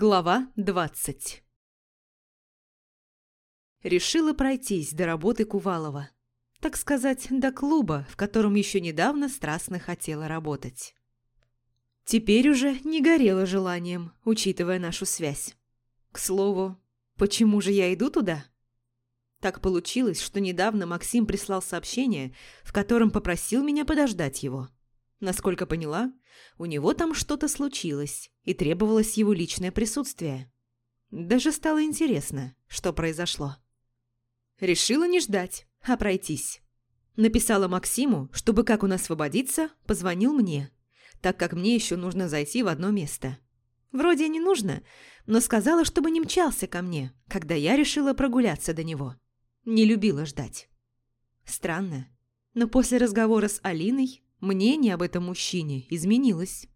Глава 20 Решила пройтись до работы Кувалова. Так сказать, до клуба, в котором еще недавно страстно хотела работать. Теперь уже не горело желанием, учитывая нашу связь. К слову, почему же я иду туда? Так получилось, что недавно Максим прислал сообщение, в котором попросил меня подождать его. Насколько поняла, у него там что-то случилось, и требовалось его личное присутствие. Даже стало интересно, что произошло. Решила не ждать, а пройтись. Написала Максиму, чтобы как он освободится, позвонил мне, так как мне еще нужно зайти в одно место. Вроде не нужно, но сказала, чтобы не мчался ко мне, когда я решила прогуляться до него. Не любила ждать. Странно, но после разговора с Алиной Мнение об этом мужчине изменилось.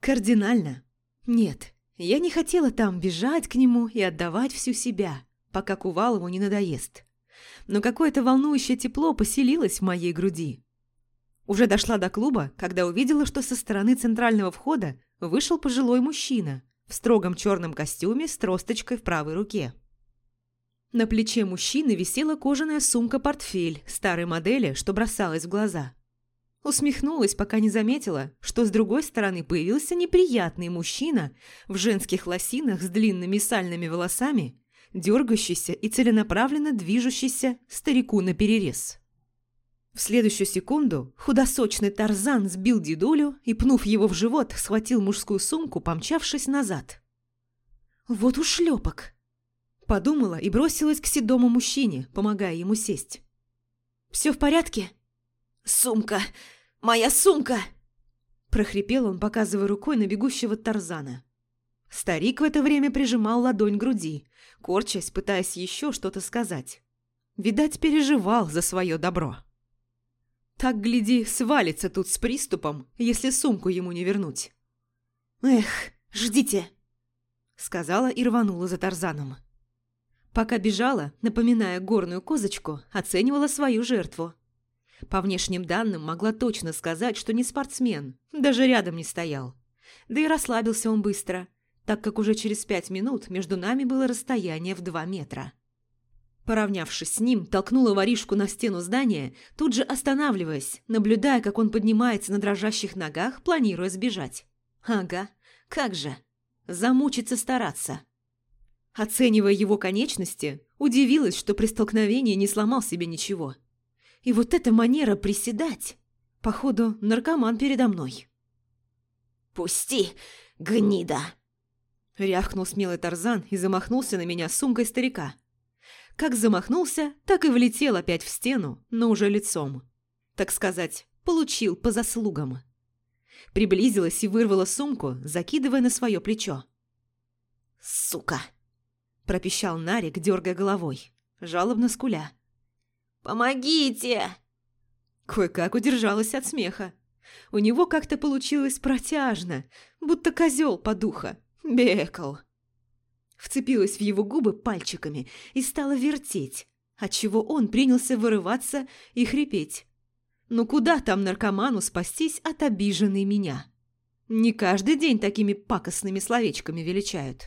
Кардинально. Нет, я не хотела там бежать к нему и отдавать всю себя, пока Кувалову не надоест. Но какое-то волнующее тепло поселилось в моей груди. Уже дошла до клуба, когда увидела, что со стороны центрального входа вышел пожилой мужчина в строгом черном костюме с тросточкой в правой руке. На плече мужчины висела кожаная сумка-портфель старой модели, что бросалась в глаза. Усмехнулась, пока не заметила, что с другой стороны появился неприятный мужчина в женских лосинах с длинными сальными волосами, дергающийся и целенаправленно движущийся старику на перерез. В следующую секунду худосочный Тарзан сбил дедулю и, пнув его в живот, схватил мужскую сумку, помчавшись назад. «Вот ушлепок!» Подумала и бросилась к седому мужчине, помогая ему сесть. «Все в порядке?» «Сумка! Моя сумка!» Прохрипел он, показывая рукой на бегущего Тарзана. Старик в это время прижимал ладонь к груди, корчась, пытаясь еще что-то сказать. Видать, переживал за свое добро. Так, гляди, свалится тут с приступом, если сумку ему не вернуть. «Эх, ждите!» Сказала и рванула за Тарзаном. Пока бежала, напоминая горную козочку, оценивала свою жертву – по внешним данным могла точно сказать, что не спортсмен, даже рядом не стоял. Да и расслабился он быстро, так как уже через пять минут между нами было расстояние в два метра. Поравнявшись с ним, толкнула воришку на стену здания, тут же останавливаясь, наблюдая, как он поднимается на дрожащих ногах, планируя сбежать. Ага, как же. Замучиться стараться. Оценивая его конечности, удивилась, что при столкновении не сломал себе ничего. И вот эта манера приседать. Походу, наркоман передо мной. «Пусти, гнида!» Рявкнул смелый Тарзан и замахнулся на меня сумкой старика. Как замахнулся, так и влетел опять в стену, но уже лицом. Так сказать, получил по заслугам. Приблизилась и вырвала сумку, закидывая на свое плечо. «Сука!» – пропищал Нарик, дергая головой, жалобно скуля. «Помогите!» Кое-как удержалась от смеха. У него как-то получилось протяжно, будто козел по духа. Бекал. Вцепилась в его губы пальчиками и стала вертеть, отчего он принялся вырываться и хрипеть. Ну куда там наркоману спастись от обиженной меня? Не каждый день такими пакостными словечками величают.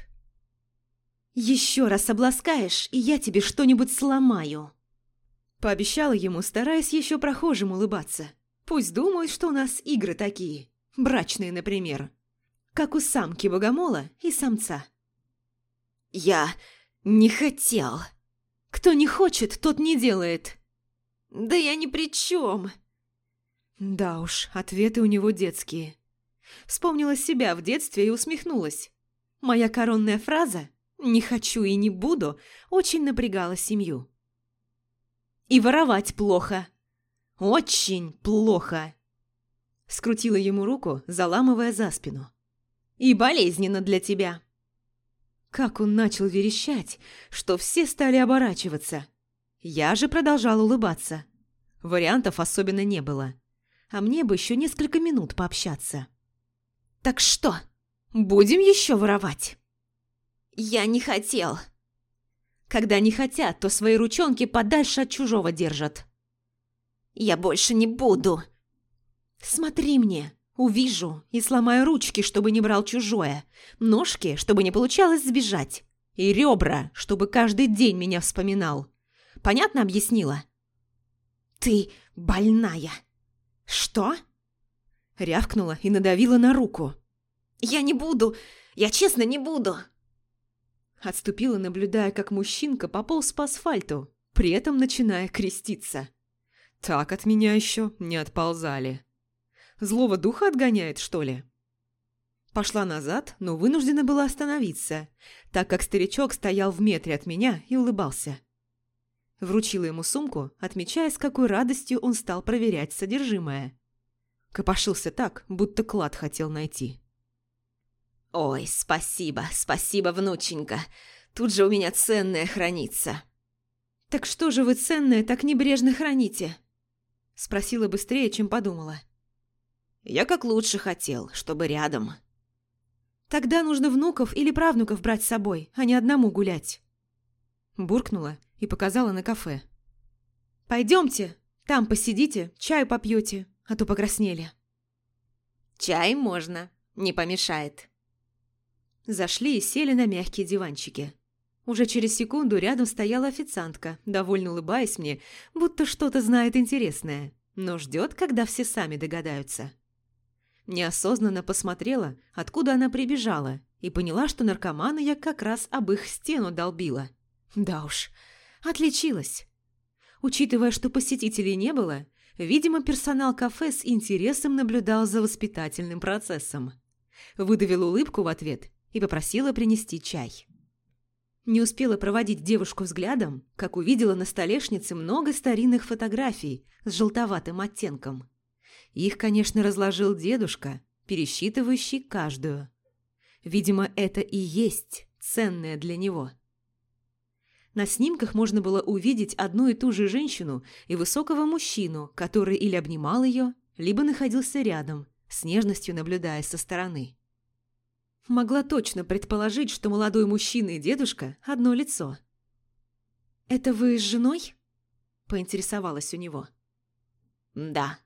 «Еще раз обласкаешь, и я тебе что-нибудь сломаю!» Пообещала ему, стараясь еще прохожим улыбаться. Пусть думают, что у нас игры такие. Брачные, например. Как у самки богомола и самца. «Я не хотел». «Кто не хочет, тот не делает». «Да я ни при чем». Да уж, ответы у него детские. Вспомнила себя в детстве и усмехнулась. Моя коронная фраза «не хочу и не буду» очень напрягала семью. И воровать плохо. Очень плохо. Скрутила ему руку, заламывая за спину. И болезненно для тебя. Как он начал верещать, что все стали оборачиваться. Я же продолжал улыбаться. Вариантов особенно не было. А мне бы еще несколько минут пообщаться. «Так что, будем еще воровать?» «Я не хотел», когда не хотят, то свои ручонки подальше от чужого держат. «Я больше не буду!» «Смотри мне, Увижу и сломаю ручки, чтобы не брал чужое, ножки, чтобы не получалось сбежать, и ребра, чтобы каждый день меня вспоминал. Понятно объяснила? «Ты больная!» «Что?» Рявкнула и надавила на руку. «Я не буду! Я честно не буду!» Отступила, наблюдая, как мужчинка пополз по асфальту, при этом начиная креститься. Так от меня еще не отползали. Злого духа отгоняет, что ли? Пошла назад, но вынуждена была остановиться, так как старичок стоял в метре от меня и улыбался. Вручила ему сумку, отмечая, с какой радостью он стал проверять содержимое. Копошился так, будто клад хотел найти. «Ой, спасибо, спасибо, внученька. Тут же у меня ценное хранится». «Так что же вы ценное так небрежно храните?» Спросила быстрее, чем подумала. «Я как лучше хотел, чтобы рядом». «Тогда нужно внуков или правнуков брать с собой, а не одному гулять». Буркнула и показала на кафе. «Пойдемте, там посидите, чаю попьете, а то покраснели». «Чай можно, не помешает». Зашли и сели на мягкие диванчики. Уже через секунду рядом стояла официантка, довольно улыбаясь мне, будто что-то знает интересное, но ждет, когда все сами догадаются. Неосознанно посмотрела, откуда она прибежала, и поняла, что наркомана я как раз об их стену долбила. Да уж, отличилась. Учитывая, что посетителей не было, видимо, персонал кафе с интересом наблюдал за воспитательным процессом. Выдавила улыбку в ответ и попросила принести чай. Не успела проводить девушку взглядом, как увидела на столешнице много старинных фотографий с желтоватым оттенком. Их, конечно, разложил дедушка, пересчитывающий каждую. Видимо, это и есть ценное для него. На снимках можно было увидеть одну и ту же женщину и высокого мужчину, который или обнимал ее, либо находился рядом, с нежностью наблюдая со стороны. Могла точно предположить, что молодой мужчина и дедушка – одно лицо. «Это вы с женой?» – поинтересовалась у него. «Да.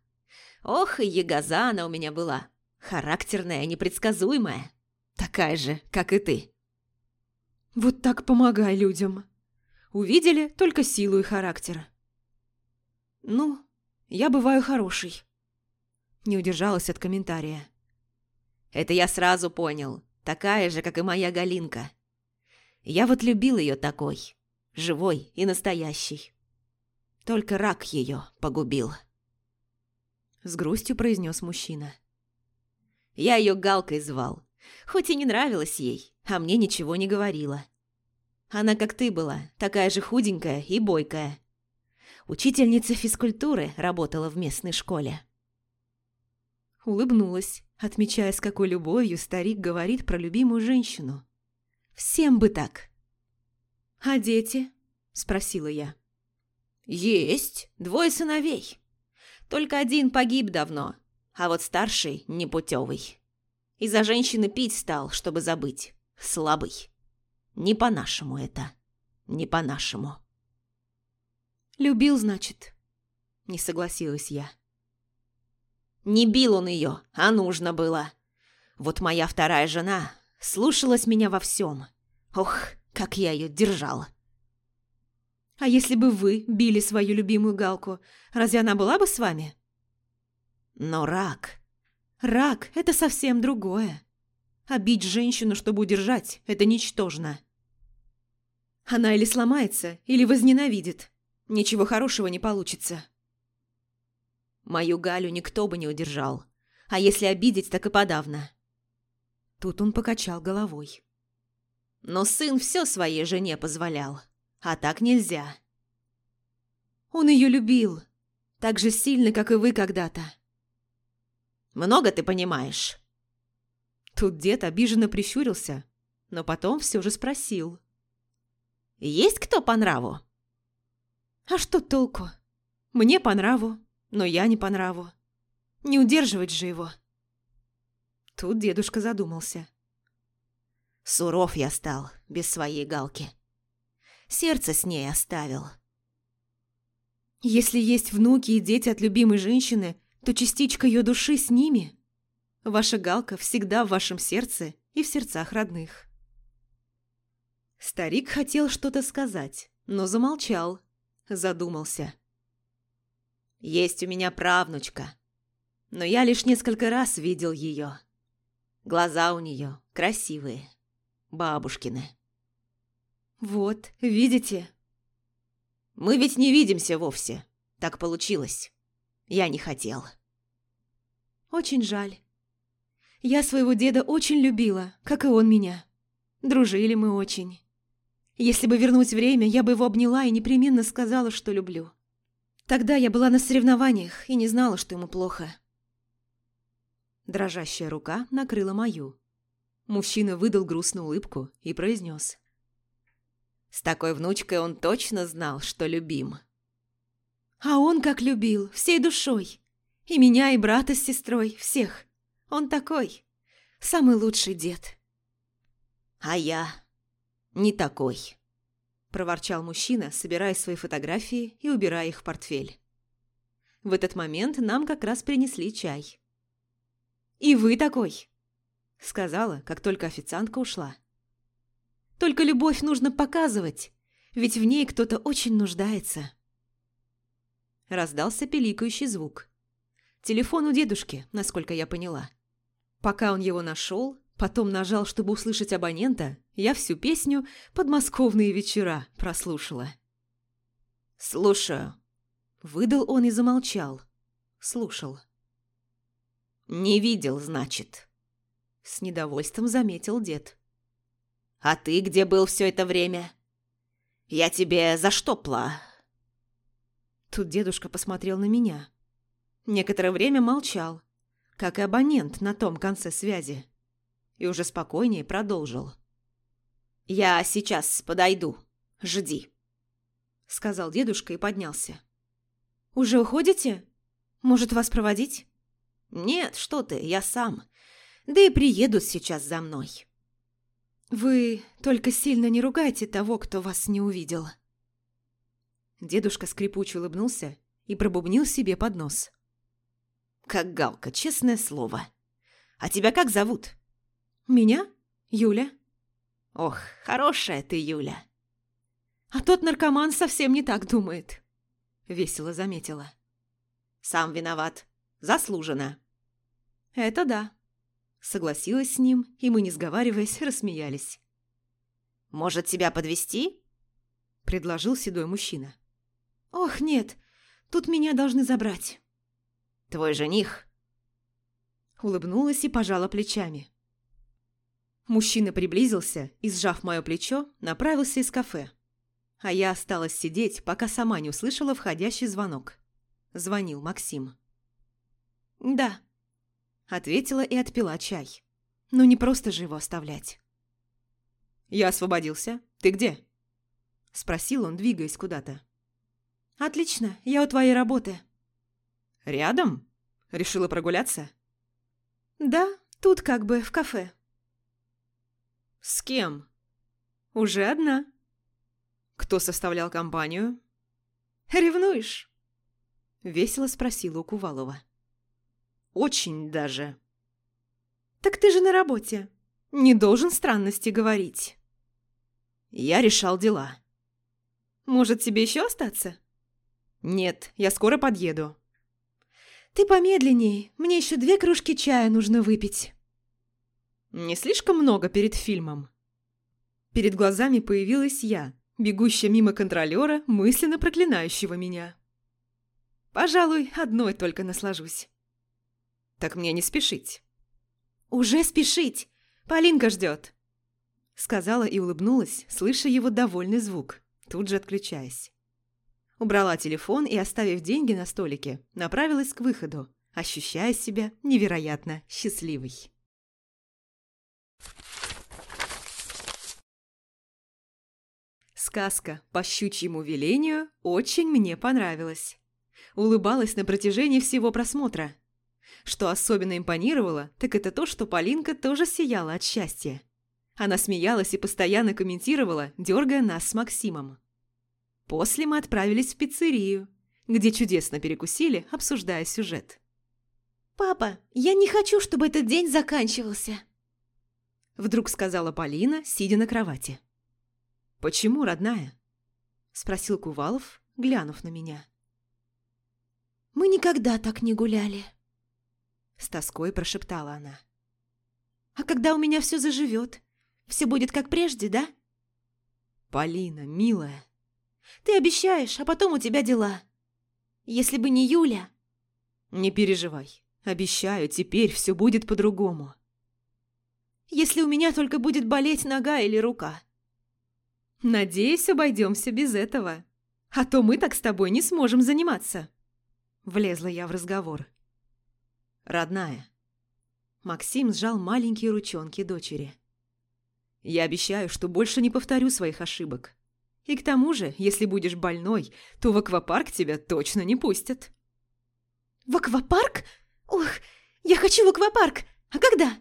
Ох, и ягоза она у меня была. Характерная, непредсказуемая. Такая же, как и ты». «Вот так помогай людям», Увидели только силу и характер. «Ну, я бываю хороший». Не удержалась от комментария. «Это я сразу понял. Такая же, как и моя Галинка. Я вот любил ее такой. Живой и настоящий. Только рак ее погубил». С грустью произнес мужчина. Я ее Галкой звал. Хоть и не нравилась ей, а мне ничего не говорила. Она как ты была, такая же худенькая и бойкая. Учительница физкультуры работала в местной школе. Улыбнулась, отмечая, с какой любовью старик говорит про любимую женщину. Всем бы так. «А дети?» – спросила я. «Есть, двое сыновей. Только один погиб давно, а вот старший непутевый. Из-за женщины пить стал, чтобы забыть. Слабый. Не по-нашему это. Не по-нашему. «Любил, значит?» Не согласилась я. Не бил он ее, а нужно было. Вот моя вторая жена слушалась меня во всем. Ох, как я ее держал. А если бы вы били свою любимую Галку, разве она была бы с вами? Но рак... Рак – это совсем другое. А бить женщину, чтобы удержать, это ничтожно. Она или сломается, или возненавидит. Ничего хорошего не получится. Мою Галю никто бы не удержал. А если обидеть, так и подавно. Тут он покачал головой. Но сын все своей жене позволял. А так нельзя. Он ее любил. Так же сильно, как и вы когда-то. Много ты понимаешь. Тут дед обиженно прищурился, но потом все же спросил. «Есть кто по нраву?» «А что толку? Мне по нраву, но я не по нраву. Не удерживать же его». Тут дедушка задумался. Суров я стал, без своей галки. Сердце с ней оставил. Если есть внуки и дети от любимой женщины, то частичка ее души с ними. Ваша Галка всегда в вашем сердце и в сердцах родных. Старик хотел что-то сказать, но замолчал, задумался. «Есть у меня правнучка, но я лишь несколько раз видел ее. Глаза у нее красивые, бабушкины». «Вот, видите?» «Мы ведь не видимся вовсе. Так получилось. Я не хотел». «Очень жаль. Я своего деда очень любила, как и он меня. Дружили мы очень. Если бы вернуть время, я бы его обняла и непременно сказала, что люблю. Тогда я была на соревнованиях и не знала, что ему плохо». Дрожащая рука накрыла мою. Мужчина выдал грустную улыбку и произнес. С такой внучкой он точно знал, что любим. А он как любил, всей душой. И меня, и брата с сестрой, всех. Он такой. Самый лучший дед. А я не такой. Проворчал мужчина, собирая свои фотографии и убирая их в портфель. В этот момент нам как раз принесли чай. «И вы такой!» Сказала, как только официантка ушла. Только любовь нужно показывать, ведь в ней кто-то очень нуждается. Раздался пиликающий звук. Телефон у дедушки, насколько я поняла. Пока он его нашел, потом нажал, чтобы услышать абонента, я всю песню «Подмосковные вечера» прослушала. «Слушаю», — выдал он и замолчал. Слушал. «Не видел, значит», — с недовольством заметил дед. А ты где был все это время? Я тебе заштопла». Тут дедушка посмотрел на меня. Некоторое время молчал, как и абонент на том конце связи. И уже спокойнее продолжил. «Я сейчас подойду. Жди», — сказал дедушка и поднялся. «Уже уходите? Может, вас проводить?» «Нет, что ты, я сам. Да и приедут сейчас за мной». «Вы только сильно не ругайте того, кто вас не увидел». Дедушка скрипуче улыбнулся и пробубнил себе под нос. «Как галка, честное слово. А тебя как зовут?» «Меня? Юля». «Ох, хорошая ты, Юля». «А тот наркоман совсем не так думает», — весело заметила. «Сам виноват. Заслуженно». «Это да», Согласилась с ним, и мы, не сговариваясь, рассмеялись. «Может, тебя подвести? предложил седой мужчина. «Ох, нет, тут меня должны забрать». «Твой жених?» Улыбнулась и пожала плечами. Мужчина приблизился и, сжав мое плечо, направился из кафе. А я осталась сидеть, пока сама не услышала входящий звонок. Звонил Максим. «Да», Ответила и отпила чай. Ну не просто же его оставлять. «Я освободился. Ты где?» Спросил он, двигаясь куда-то. «Отлично, я у твоей работы». «Рядом? Решила прогуляться?» «Да, тут как бы в кафе». «С кем?» «Уже одна». «Кто составлял компанию?» «Ревнуешь?» Весело спросила у Кувалова. Очень даже. Так ты же на работе. Не должен странности говорить. Я решал дела. Может, тебе еще остаться? Нет, я скоро подъеду. Ты помедленней, мне еще две кружки чая нужно выпить. Не слишком много перед фильмом. Перед глазами появилась я, бегущая мимо контролера, мысленно проклинающего меня. Пожалуй, одной только наслажусь. Так мне не спешить». «Уже спешить! Полинка ждет!» Сказала и улыбнулась, слыша его довольный звук, тут же отключаясь. Убрала телефон и, оставив деньги на столике, направилась к выходу, ощущая себя невероятно счастливой. Сказка по щучьему велению очень мне понравилась. Улыбалась на протяжении всего просмотра, что особенно импонировало, так это то, что Полинка тоже сияла от счастья. Она смеялась и постоянно комментировала, дергая нас с Максимом. После мы отправились в пиццерию, где чудесно перекусили, обсуждая сюжет. «Папа, я не хочу, чтобы этот день заканчивался!» Вдруг сказала Полина, сидя на кровати. «Почему, родная?» Спросил Кувалов, глянув на меня. «Мы никогда так не гуляли!» С тоской прошептала она. «А когда у меня все заживет, все будет как прежде, да?» «Полина, милая!» «Ты обещаешь, а потом у тебя дела. Если бы не Юля...» «Не переживай. Обещаю, теперь все будет по-другому. Если у меня только будет болеть нога или рука. Надеюсь, обойдемся без этого. А то мы так с тобой не сможем заниматься. Влезла я в разговор. Родная. Максим сжал маленькие ручонки дочери. Я обещаю, что больше не повторю своих ошибок. И к тому же, если будешь больной, то в аквапарк тебя точно не пустят. В аквапарк? «Ох, я хочу в аквапарк! А когда?»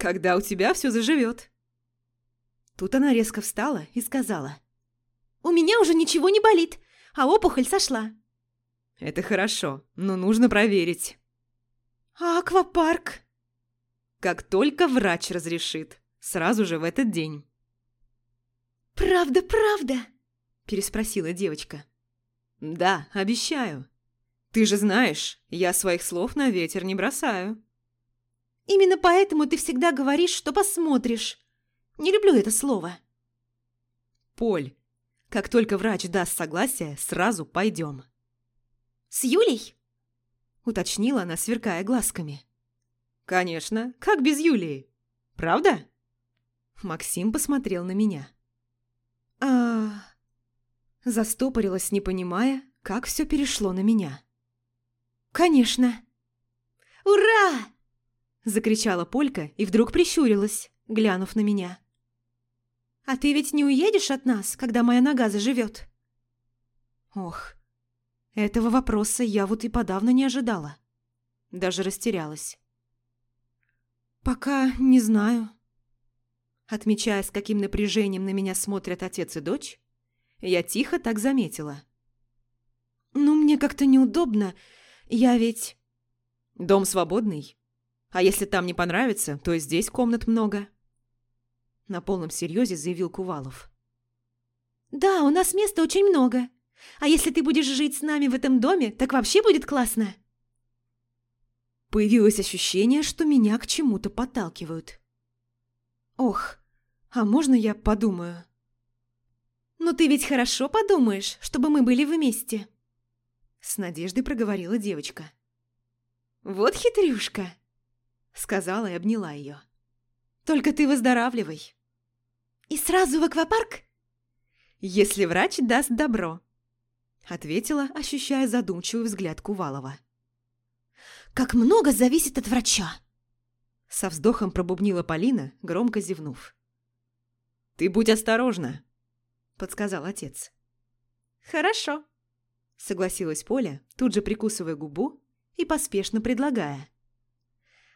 «Когда у тебя все заживет». Тут она резко встала и сказала. «У меня уже ничего не болит, а опухоль сошла». «Это хорошо, но нужно проверить». «А аквапарк?» «Как только врач разрешит, сразу же в этот день». «Правда, правда?» – переспросила девочка. «Да, обещаю. Ты же знаешь, я своих слов на ветер не бросаю. Именно поэтому ты всегда говоришь, что посмотришь. Не люблю это слово. Поль, как только врач даст согласие, сразу пойдем. С Юлей? Уточнила она, сверкая глазками. Конечно, как без Юлии? Правда? Максим посмотрел на меня. А... Застопорилась, не понимая, как все перешло на меня. «Конечно!» «Ура!» – закричала Полька и вдруг прищурилась, глянув на меня. «А ты ведь не уедешь от нас, когда моя нога заживет?» Ох, этого вопроса я вот и подавно не ожидала. Даже растерялась. «Пока не знаю». Отмечая, с каким напряжением на меня смотрят отец и дочь, я тихо так заметила. «Ну, мне как-то неудобно, я ведь... Дом свободный. А если там не понравится, то и здесь комнат много. На полном серьезе заявил Кувалов. Да, у нас места очень много. А если ты будешь жить с нами в этом доме, так вообще будет классно. Появилось ощущение, что меня к чему-то подталкивают. Ох, а можно я подумаю? Ну ты ведь хорошо подумаешь, чтобы мы были вместе. С надеждой проговорила девочка. «Вот хитрюшка!» Сказала и обняла ее. «Только ты выздоравливай!» «И сразу в аквапарк?» «Если врач даст добро», ответила, ощущая задумчивый взгляд Кувалова. «Как много зависит от врача!» Со вздохом пробубнила Полина, громко зевнув. «Ты будь осторожна», — подсказал отец. «Хорошо», Согласилась Поля, тут же прикусывая губу и поспешно предлагая.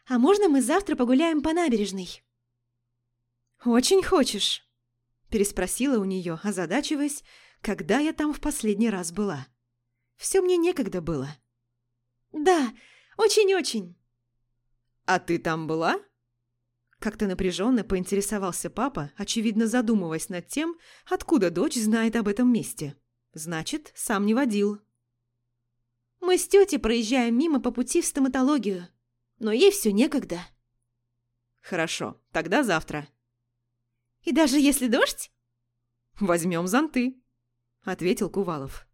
«А можно мы завтра погуляем по набережной?» «Очень хочешь?» Переспросила у нее, озадачиваясь, когда я там в последний раз была. Все мне некогда было. «Да, очень-очень». «А ты там была?» Как-то напряженно поинтересовался папа, очевидно задумываясь над тем, откуда дочь знает об этом месте. Значит, сам не водил. Мы с тетей проезжаем мимо по пути в стоматологию, но ей все некогда. Хорошо, тогда завтра. И даже если дождь? Возьмем зонты, ответил Кувалов.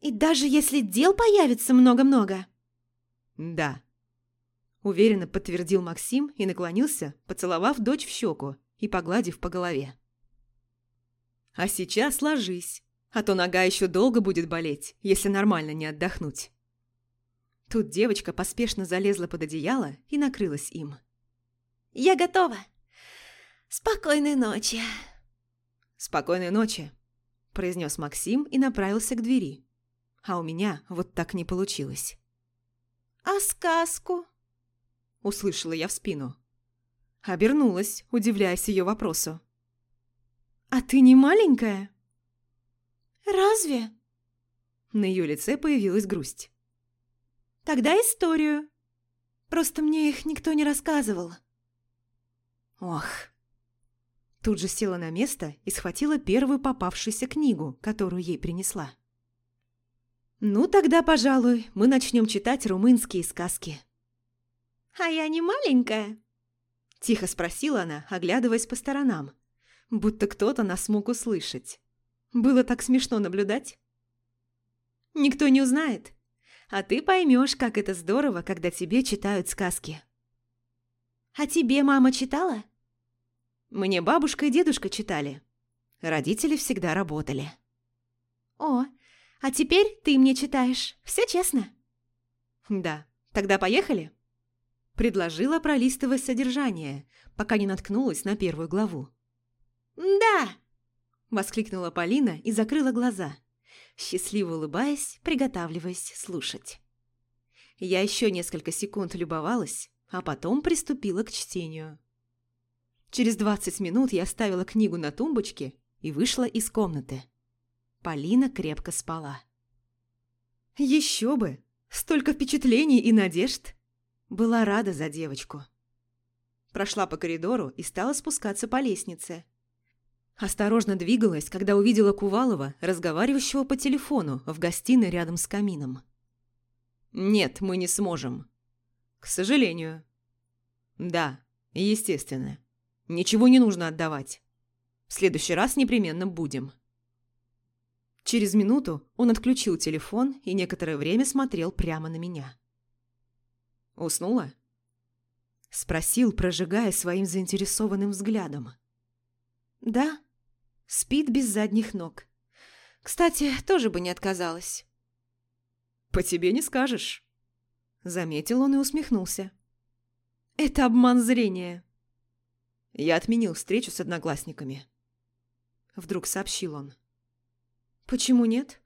И даже если дел появится много-много? Да. Уверенно подтвердил Максим и наклонился, поцеловав дочь в щеку и погладив по голове. А сейчас ложись а то нога еще долго будет болеть, если нормально не отдохнуть. Тут девочка поспешно залезла под одеяло и накрылась им. «Я готова. Спокойной ночи». «Спокойной ночи», – произнес Максим и направился к двери. А у меня вот так не получилось. «А сказку?» – услышала я в спину. Обернулась, удивляясь ее вопросу. «А ты не маленькая?» «Разве?» На ее лице появилась грусть. Тогда историю. Просто мне их никто не рассказывал. Ох. Тут же села на место и схватила первую попавшуюся книгу, которую ей принесла. Ну, тогда, пожалуй, мы начнем читать румынские сказки. «А я не маленькая?» Тихо спросила она, оглядываясь по сторонам, будто кто-то нас мог услышать. Было так смешно наблюдать. «Никто не узнает, а ты поймешь, как это здорово, когда тебе читают сказки». «А тебе мама читала?» «Мне бабушка и дедушка читали. Родители всегда работали». «О, а теперь ты мне читаешь. Все честно?» «Да. Тогда поехали?» Предложила, пролистывая содержание, пока не наткнулась на первую главу. «Да!» – воскликнула Полина и закрыла глаза, счастливо улыбаясь, приготавливаясь слушать. Я еще несколько секунд любовалась, а потом приступила к чтению. Через двадцать минут я оставила книгу на тумбочке и вышла из комнаты. Полина крепко спала. Еще бы! Столько впечатлений и надежд! Была рада за девочку. Прошла по коридору и стала спускаться по лестнице. Осторожно двигалась, когда увидела Кувалова, разговаривающего по телефону в гостиной рядом с камином. «Нет, мы не сможем». «К сожалению». «Да, естественно. Ничего не нужно отдавать. В следующий раз непременно будем». Через минуту он отключил телефон и некоторое время смотрел прямо на меня. Уснула? Спросил, прожигая своим заинтересованным взглядом. Да, спит без задних ног. Кстати, тоже бы не отказалась. По тебе не скажешь. Заметил он и усмехнулся. Это обман зрения. Я отменил встречу с одноклассниками. Вдруг сообщил он. Почему нет?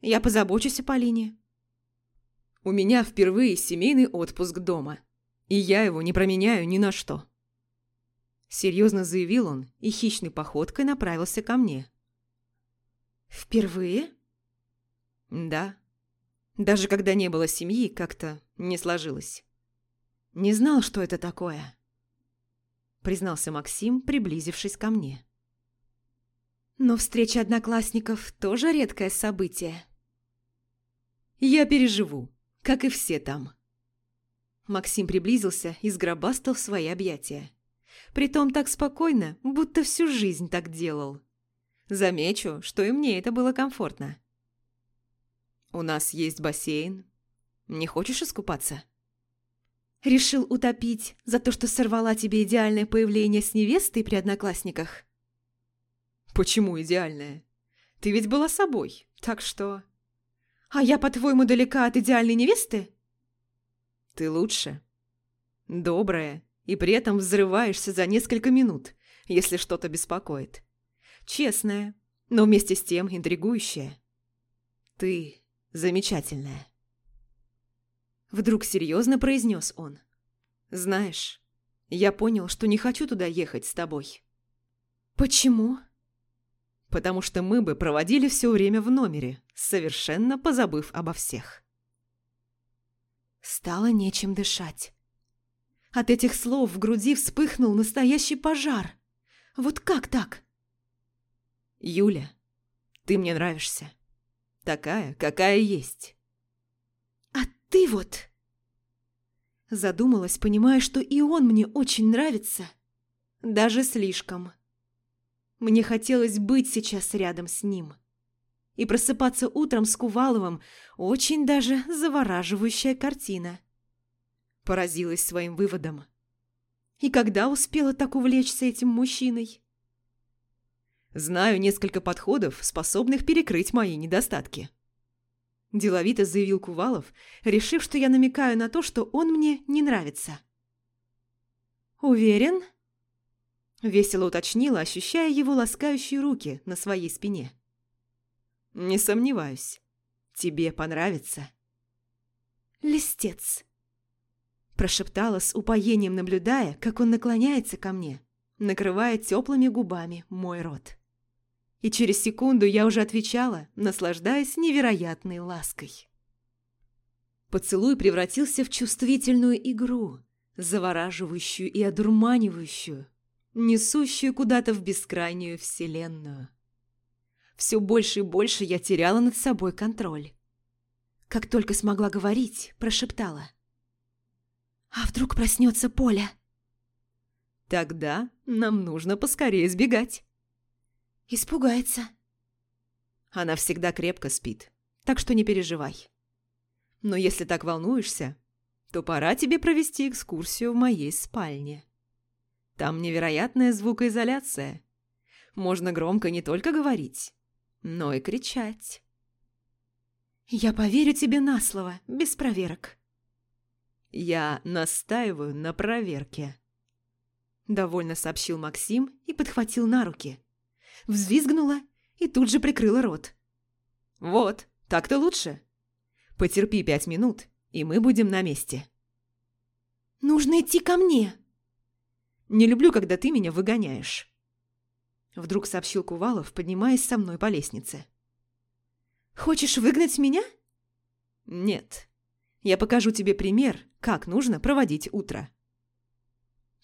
Я позабочусь о Полине. У меня впервые семейный отпуск дома, и я его не променяю ни на что. Серьезно заявил он и хищной походкой направился ко мне. Впервые? Да. Даже когда не было семьи, как-то не сложилось. Не знал, что это такое. Признался Максим, приблизившись ко мне. Но встреча одноклассников тоже редкое событие. Я переживу как и все там. Максим приблизился и сгробастал в свои объятия. Притом так спокойно, будто всю жизнь так делал. Замечу, что и мне это было комфортно. «У нас есть бассейн. Не хочешь искупаться?» «Решил утопить за то, что сорвала тебе идеальное появление с невестой при одноклассниках?» «Почему идеальное? Ты ведь была собой, так что...» А я, по-твоему, далека от идеальной невесты? Ты лучше. Добрая, и при этом взрываешься за несколько минут, если что-то беспокоит. Честная, но вместе с тем интригующая. Ты замечательная. Вдруг серьезно произнес он. Знаешь, я понял, что не хочу туда ехать с тобой. Почему? потому что мы бы проводили все время в номере, совершенно позабыв обо всех. Стало нечем дышать. От этих слов в груди вспыхнул настоящий пожар. Вот как так? Юля, ты мне нравишься. Такая, какая есть. А ты вот... Задумалась, понимая, что и он мне очень нравится. Даже слишком. Мне хотелось быть сейчас рядом с ним. И просыпаться утром с Куваловым – очень даже завораживающая картина. Поразилась своим выводом. И когда успела так увлечься этим мужчиной? Знаю несколько подходов, способных перекрыть мои недостатки. Деловито заявил Кувалов, решив, что я намекаю на то, что он мне не нравится. «Уверен?» Весело уточнила, ощущая его ласкающие руки на своей спине. «Не сомневаюсь. Тебе понравится». «Листец», – прошептала с упоением, наблюдая, как он наклоняется ко мне, накрывая теплыми губами мой рот. И через секунду я уже отвечала, наслаждаясь невероятной лаской. Поцелуй превратился в чувствительную игру, завораживающую и одурманивающую, несущую куда-то в бескрайнюю вселенную. Все больше и больше я теряла над собой контроль. Как только смогла говорить, прошептала. «А вдруг проснется Поля?» «Тогда нам нужно поскорее сбегать». «Испугается». Она всегда крепко спит, так что не переживай. Но если так волнуешься, то пора тебе провести экскурсию в моей спальне. Там невероятная звукоизоляция. Можно громко не только говорить, но и кричать. Я поверю тебе на слово, без проверок. Я настаиваю на проверке. Довольно сообщил Максим и подхватил на руки. Взвизгнула и тут же прикрыла рот. Вот, так-то лучше. Потерпи пять минут, и мы будем на месте. Нужно идти ко мне. Не люблю, когда ты меня выгоняешь. Вдруг сообщил Кувалов, поднимаясь со мной по лестнице. Хочешь выгнать меня? Нет. Я покажу тебе пример, как нужно проводить утро.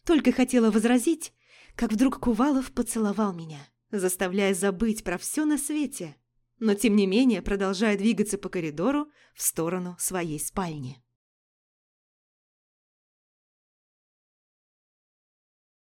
Только хотела возразить, как вдруг Кувалов поцеловал меня, заставляя забыть про все на свете – но тем не менее продолжая двигаться по коридору в сторону своей спальни.